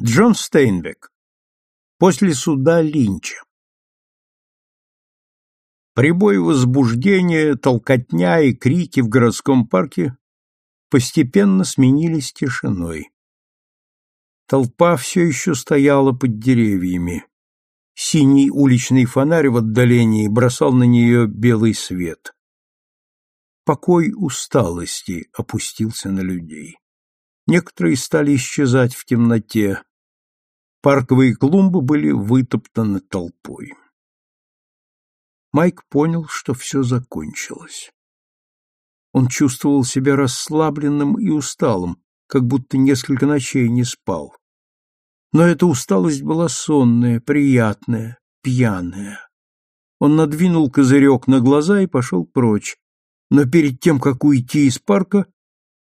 Джон Стейнбек. После суда Линча. Прибой возбуждения, толкотня и крики в городском парке постепенно сменились тишиной. Толпа все еще стояла под деревьями. Синий уличный фонарь в отдалении бросал на нее белый свет. Покой усталости опустился на людей. Некоторые стали исчезать в темноте, Парковые клумбы были вытоптаны толпой. Майк понял, что все закончилось. Он чувствовал себя расслабленным и усталым, как будто несколько ночей не спал. Но эта усталость была сонная, приятная, пьяная. Он надвинул козырек на глаза и пошел прочь, но перед тем, как уйти из парка,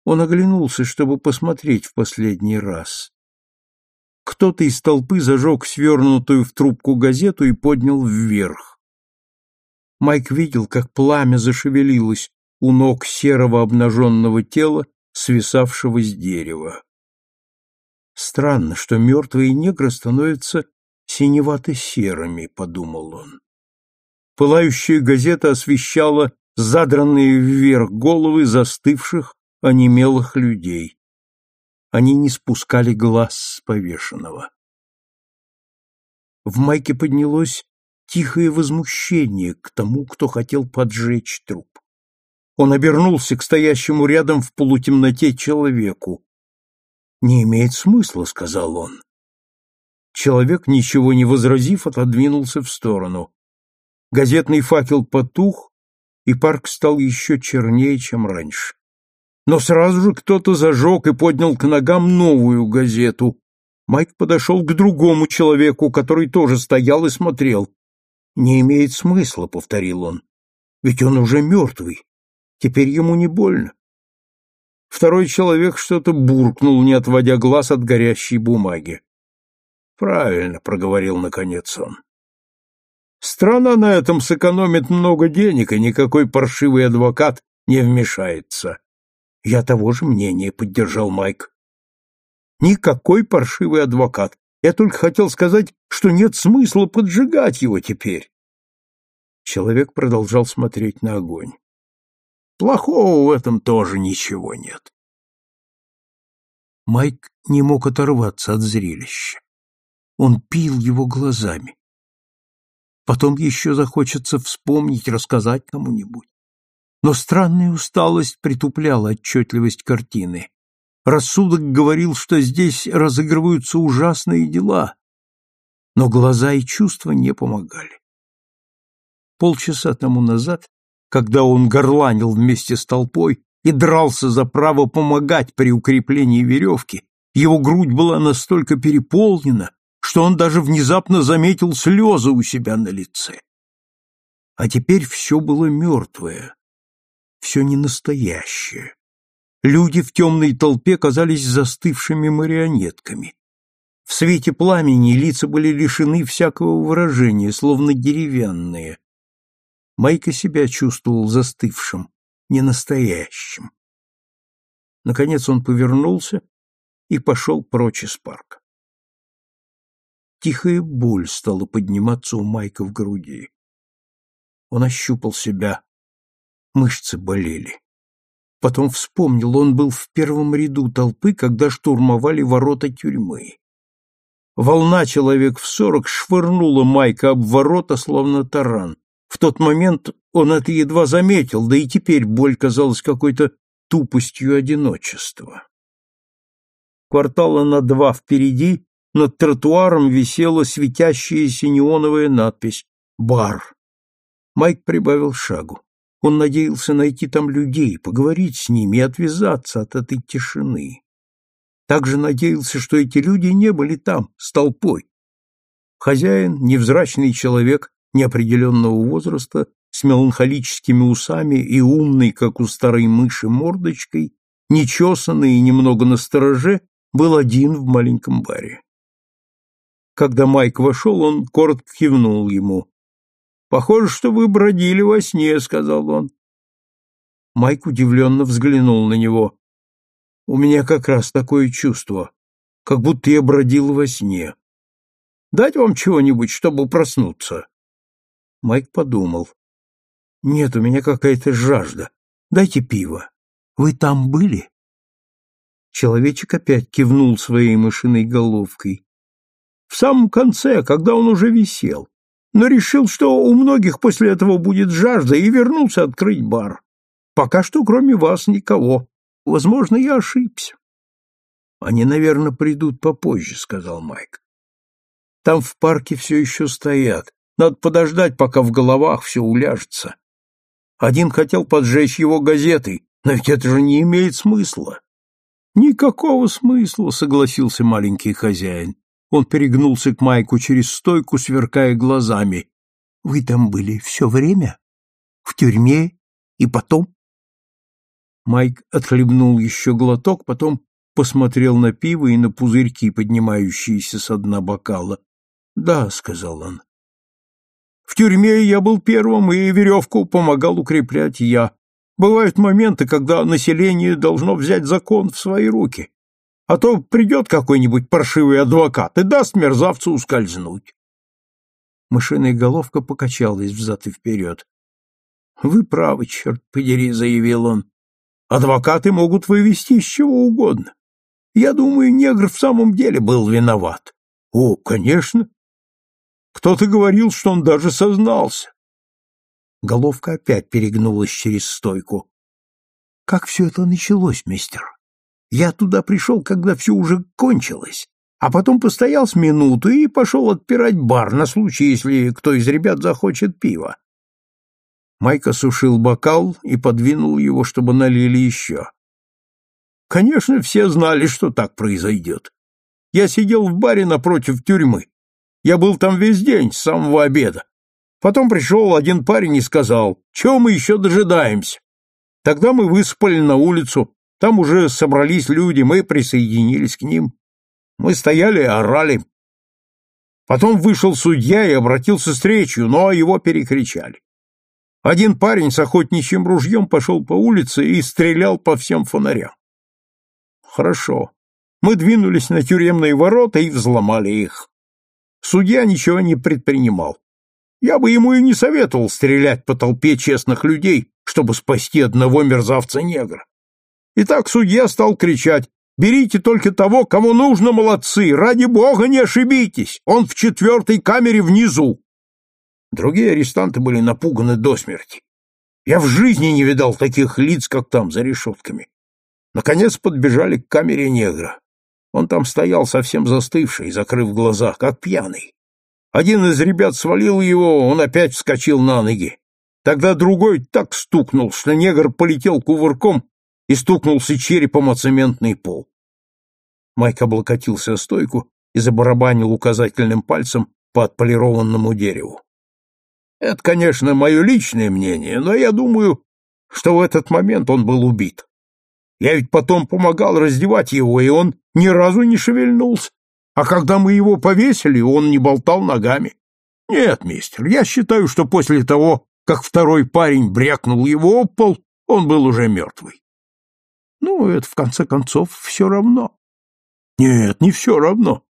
он оглянулся, чтобы посмотреть в последний раз. Кто-то из толпы зажег свернутую в трубку газету и поднял вверх. Майк видел, как пламя зашевелилось у ног серого обнаженного тела, свисавшего с дерева. Странно, что мертвые негры становятся синевато-серыми, подумал он. Пылающая газета освещала задранные вверх головы застывших, онемелых людей. Они не спускали глаз с повешенного. В Майке поднялось тихое возмущение к тому, кто хотел поджечь труп. Он обернулся к стоящему рядом в полутемноте человеку. «Не имеет смысла», — сказал он. Человек, ничего не возразив, отодвинулся в сторону. Газетный факел потух, и парк стал еще чернее, чем раньше но сразу же кто-то зажег и поднял к ногам новую газету. Майк подошел к другому человеку, который тоже стоял и смотрел. «Не имеет смысла», — повторил он, — «ведь он уже мертвый. Теперь ему не больно». Второй человек что-то буркнул, не отводя глаз от горящей бумаги. «Правильно», — проговорил наконец он. «Страна на этом сэкономит много денег, и никакой паршивый адвокат не вмешается. Я того же мнения, поддержал Майк. Никакой паршивый адвокат. Я только хотел сказать, что нет смысла поджигать его теперь. Человек продолжал смотреть на огонь. Плохого в этом тоже ничего нет. Майк не мог оторваться от зрелища. Он пил его глазами. Потом еще захочется вспомнить, рассказать кому-нибудь. Но странная усталость притупляла отчетливость картины. Рассудок говорил, что здесь разыгрываются ужасные дела, но глаза и чувства не помогали. Полчаса тому назад, когда он горланил вместе с толпой и дрался за право помогать при укреплении веревки, его грудь была настолько переполнена, что он даже внезапно заметил слезы у себя на лице. А теперь все было мертвое, все ненастоящее. Люди в темной толпе казались застывшими марионетками. В свете пламени лица были лишены всякого выражения, словно деревянные. Майка себя чувствовал застывшим, ненастоящим. Наконец он повернулся и пошел прочь из парка. Тихая боль стала подниматься у Майка в груди. Он ощупал себя, Мышцы болели. Потом вспомнил, он был в первом ряду толпы, когда штурмовали ворота тюрьмы. Волна человек в сорок швырнула Майка об ворота, словно таран. В тот момент он это едва заметил, да и теперь боль казалась какой-то тупостью одиночества. Квартала на два впереди над тротуаром висела светящаяся неоновая надпись «Бар». Майк прибавил шагу. Он надеялся найти там людей, поговорить с ними и отвязаться от этой тишины. Также надеялся, что эти люди не были там, с толпой. Хозяин, невзрачный человек неопределенного возраста, с меланхолическими усами и умный, как у старой мыши, мордочкой, нечесанный и немного настороже, был один в маленьком баре. Когда Майк вошел, он коротко кивнул ему. Похоже, что вы бродили во сне, сказал он. Майк удивленно взглянул на него. У меня как раз такое чувство. как будто я бродил во сне. Дать вам чего-нибудь, чтобы проснуться?» Майк подумал. «Нет, у меня какая-то жажда. Дайте пиво. Вы там были?» Человечек опять кивнул своей мышиной головкой. В самом конце, когда он уже висел, но решил, что у многих после этого будет жажда, и вернулся открыть бар. Пока что, кроме вас, никого. Возможно, я ошибся. Они, наверное, придут попозже, сказал Майк. Там в парке все еще стоят. Надо подождать, пока в головах все уляжется. Один хотел поджечь его газетой, но ведь это же не имеет смысла. Никакого смысла, согласился маленький хозяин. Он перегнулся к Майку через стойку, сверкая глазами. Вы там были все время? В тюрьме? И потом? Майк отхлебнул еще глоток, потом посмотрел на пиво и на пузырьки, поднимающиеся с дна бокала. «Да», — сказал он. «В тюрьме я был первым, и веревку помогал укреплять я. Бывают моменты, когда население должно взять закон в свои руки, а то придет какой-нибудь паршивый адвокат и даст мерзавцу ускользнуть». Мышиная головка покачалась взад и вперед. «Вы правы, черт подери», — заявил он. «Адвокаты могут вывести из чего угодно. Я думаю, негр в самом деле был виноват». «О, конечно. Кто-то говорил, что он даже сознался. Головка опять перегнулась через стойку. Как все это началось, мистер? Я туда пришел, когда все уже кончилось, а потом постоял с минуту и пошел отпирать бар на случай, если кто из ребят захочет пива. Майк осушил бокал и подвинул его, чтобы налили еще. Конечно, все знали, что так произойдет. Я сидел в баре напротив тюрьмы. Я был там весь день, с самого обеда. Потом пришел один парень и сказал, чего мы еще дожидаемся? Тогда мы выспали на улицу, там уже собрались люди, мы присоединились к ним. Мы стояли и орали. Потом вышел судья и обратился с речью, но его перекричали. Один парень с охотничьим ружьем пошел по улице и стрелял по всем фонарям. Хорошо. Мы двинулись на тюремные ворота и взломали их. Судья ничего не предпринимал. Я бы ему и не советовал стрелять по толпе честных людей, чтобы спасти одного мерзавца-негра. Итак, судья стал кричать «Берите только того, кому нужно, молодцы! Ради бога, не ошибитесь! Он в четвертой камере внизу!» Другие арестанты были напуганы до смерти. Я в жизни не видал таких лиц, как там, за решетками. Наконец подбежали к камере негра. Он там стоял совсем застывший, закрыв глаза, как пьяный. Один из ребят свалил его, он опять вскочил на ноги. Тогда другой так стукнул, что негр полетел кувырком и стукнулся черепом о цементный пол. Майк облокотился о стойку и забарабанил указательным пальцем по отполированному дереву. Это, конечно, мое личное мнение, но я думаю, что в этот момент он был убит. Я ведь потом помогал раздевать его, и он ни разу не шевельнулся. А когда мы его повесили, он не болтал ногами. Нет, мистер, я считаю, что после того, как второй парень брякнул его об пол, он был уже мертвый. Ну, это, в конце концов, все равно. Нет, не все равно.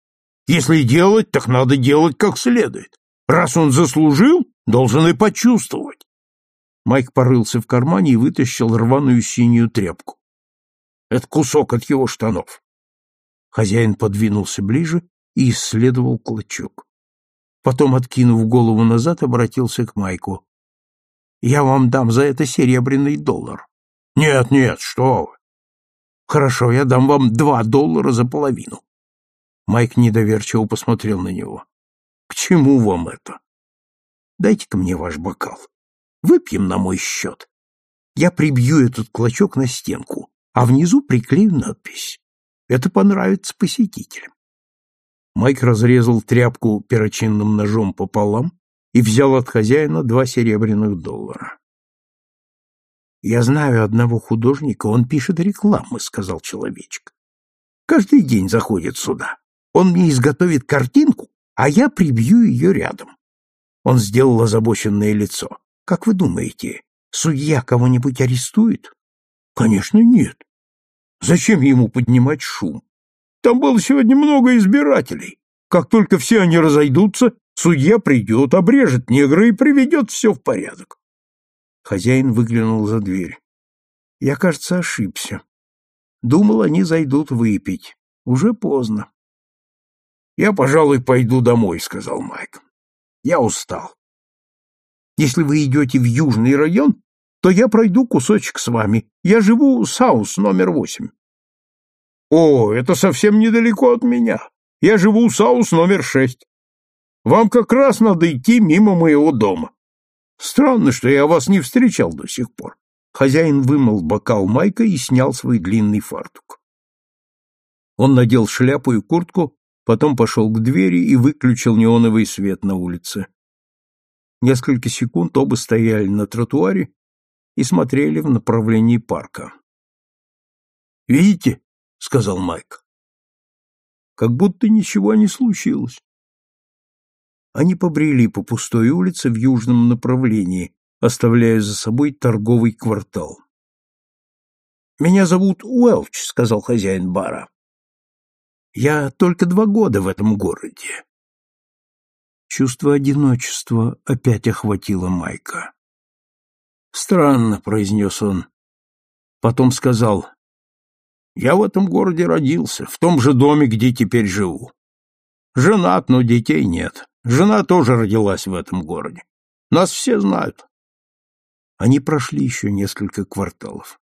Если делать, так надо делать как следует. Раз он заслужил, должен и почувствовать. Майк порылся в кармане и вытащил рваную синюю тряпку. Это кусок от его штанов. Хозяин подвинулся ближе и исследовал клочок. Потом, откинув голову назад, обратился к Майку. — Я вам дам за это серебряный доллар. — Нет, нет, что вы. — Хорошо, я дам вам два доллара за половину. Майк недоверчиво посмотрел на него. — К чему вам это? — Дайте-ка мне ваш бокал. Выпьем на мой счет. Я прибью этот клочок на стенку а внизу приклею надпись. Это понравится посетителям. Майк разрезал тряпку перочинным ножом пополам и взял от хозяина два серебряных доллара. «Я знаю одного художника, он пишет рекламы», — сказал человечек. «Каждый день заходит сюда. Он мне изготовит картинку, а я прибью ее рядом». Он сделал озабоченное лицо. «Как вы думаете, судья кого-нибудь арестует?» Конечно, нет. Зачем ему поднимать шум? Там было сегодня много избирателей. Как только все они разойдутся, судья придет, обрежет негра и приведет все в порядок. Хозяин выглянул за дверь. Я, кажется, ошибся. Думал, они зайдут выпить. Уже поздно. Я, пожалуй, пойду домой, сказал Майк. Я устал. Если вы идете в южный район, то я пройду кусочек с вами. Я живу Саус номер восемь. О, это совсем недалеко от меня. Я живу Саус номер шесть. Вам как раз надо идти мимо моего дома. Странно, что я вас не встречал до сих пор. Хозяин вымыл бокал Майка и снял свой длинный фартук. Он надел шляпу и куртку, потом пошел к двери и выключил неоновый свет на улице. Несколько секунд оба стояли на тротуаре и смотрели в направлении парка. «Видите?» — сказал Майк. «Как будто ничего не случилось». Они побрели по пустой улице в южном направлении, оставляя за собой торговый квартал. «Меня зовут Уэлч», — сказал хозяин бара. «Я только два года в этом городе». Чувство одиночества опять охватило Майка. «Странно», — произнес он. Потом сказал, «Я в этом городе родился, в том же доме, где теперь живу. Женат, но детей нет. Жена тоже родилась в этом городе. Нас все знают. Они прошли еще несколько кварталов.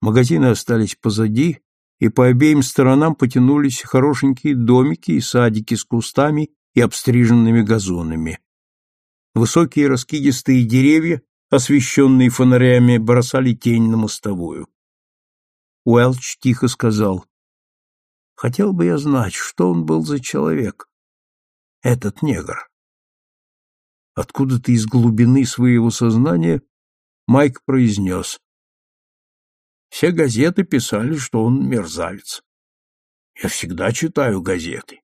Магазины остались позади, и по обеим сторонам потянулись хорошенькие домики и садики с кустами и обстриженными газонами. Высокие раскидистые деревья, освещенные фонарями, бросали тень на мостовую. Уэлч тихо сказал, «Хотел бы я знать, что он был за человек, этот негр». Откуда-то из глубины своего сознания Майк произнес. Все газеты писали, что он мерзавец. Я всегда читаю газеты.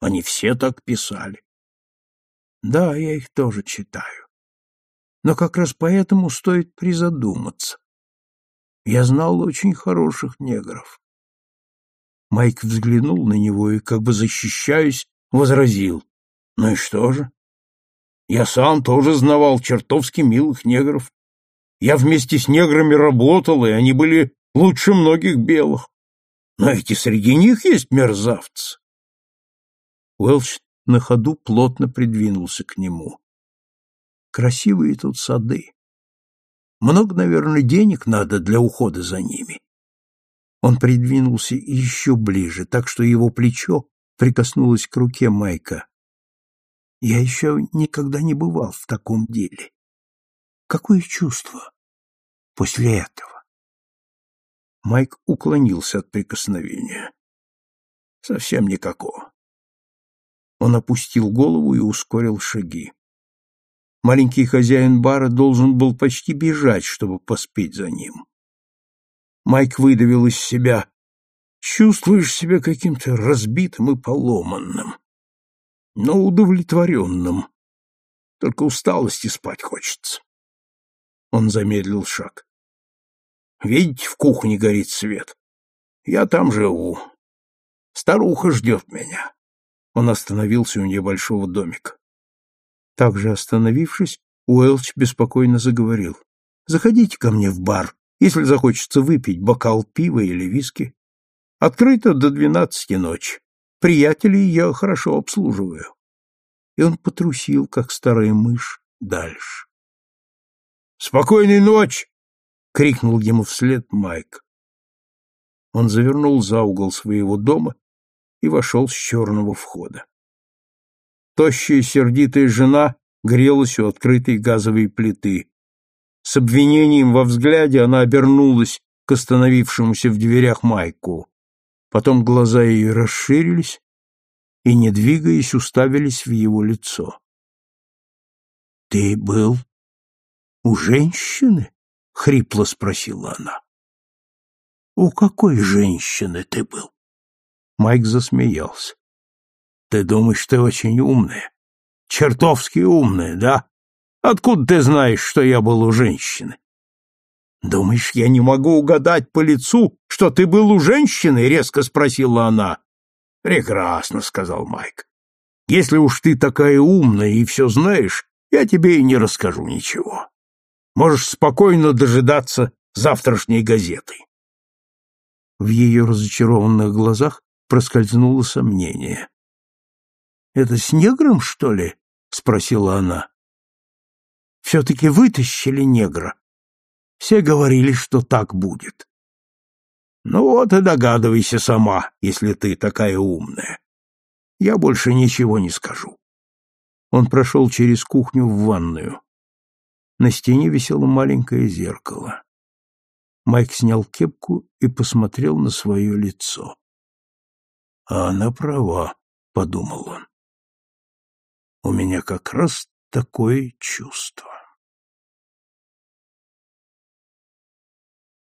Они все так писали. Да, я их тоже читаю. Но как раз поэтому стоит призадуматься. Я знал очень хороших негров. Майк взглянул на него и, как бы защищаясь, возразил. Ну и что же? Я сам тоже знавал чертовски милых негров. Я вместе с неграми работал, и они были лучше многих белых. Но эти среди них есть мерзавцы. Уэлч на ходу плотно придвинулся к нему. Красивые тут сады. Много, наверное, денег надо для ухода за ними. Он придвинулся еще ближе, так что его плечо прикоснулось к руке Майка. Я еще никогда не бывал в таком деле. Какое чувство после этого? Майк уклонился от прикосновения. Совсем никакого. Он опустил голову и ускорил шаги. Маленький хозяин бара должен был почти бежать, чтобы поспеть за ним. Майк выдавил из себя. Чувствуешь себя каким-то разбитым и поломанным, но удовлетворенным. Только усталости спать хочется. Он замедлил шаг. Видите, в кухне горит свет. Я там живу. Старуха ждет меня. Он остановился у небольшого домика. Также остановившись, Уэлч беспокойно заговорил. «Заходите ко мне в бар, если захочется выпить бокал пива или виски. Открыто до двенадцати ночи. Приятелей я хорошо обслуживаю». И он потрусил, как старая мышь, дальше. «Спокойной ночи!» — крикнул ему вслед Майк. Он завернул за угол своего дома и вошел с черного входа. Тощая сердитая жена грелась у открытой газовой плиты. С обвинением во взгляде она обернулась к остановившемуся в дверях Майку. Потом глаза ее расширились и, не двигаясь, уставились в его лицо. — Ты был у женщины? — хрипло спросила она. — У какой женщины ты был? Майк засмеялся. — Ты думаешь, ты очень умная? Чертовски умная, да? Откуда ты знаешь, что я был у женщины? Думаешь, я не могу угадать по лицу, что ты был у женщины? резко спросила она. Прекрасно, сказал Майк. Если уж ты такая умная и все знаешь, я тебе и не расскажу ничего. Можешь спокойно дожидаться завтрашней газеты. В ее разочарованных глазах проскользнуло сомнение. «Это с негром, что ли?» — спросила она. «Все-таки вытащили негра. Все говорили, что так будет». «Ну вот и догадывайся сама, если ты такая умная. Я больше ничего не скажу». Он прошел через кухню в ванную. На стене висело маленькое зеркало. Майк снял кепку и посмотрел на свое лицо. «А она права», — подумал он. «У меня как раз такое чувство».